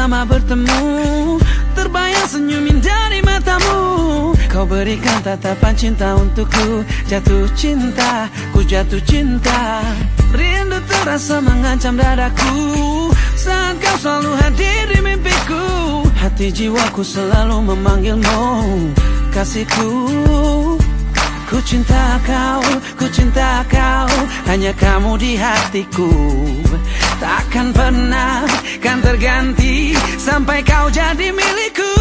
pertama bertemu. Terbayang senyum indah di matamu. Kau berikan tatapan cinta untukku. Jatuh cinta, ku jatuh cinta. Rindu terasa mengancam dadaku. Saat kau selalu hadir di mimpiku Hati jiwaku selalu memanggilmu. Kasihku Ku cinta kau, ku cinta kau. Hanya kamu di hatiku. Takkan pernah kan terganti Sampai kau jadi milikku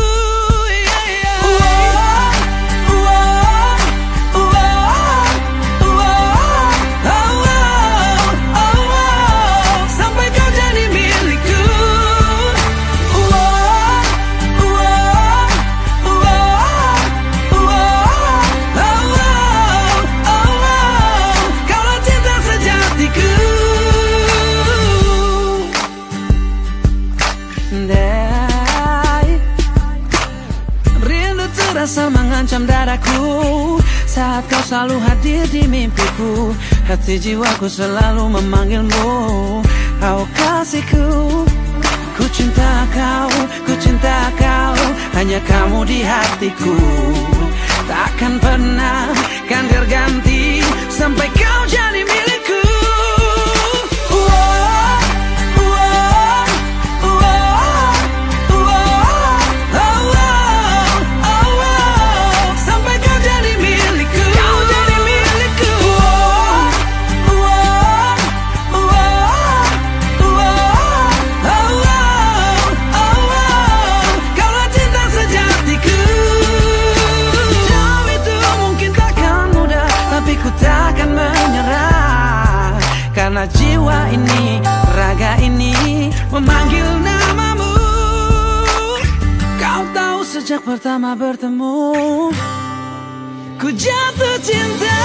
Rasa mengancam dadaku. Saat kau selalu hadir di mimpiku Hati jiwaku selalu memanggilmu. Kau kasihku Ku cinta kau, ku cinta kau Hanya kamu di hatiku. Takkan pertama bertemu. Ku jatuh cinta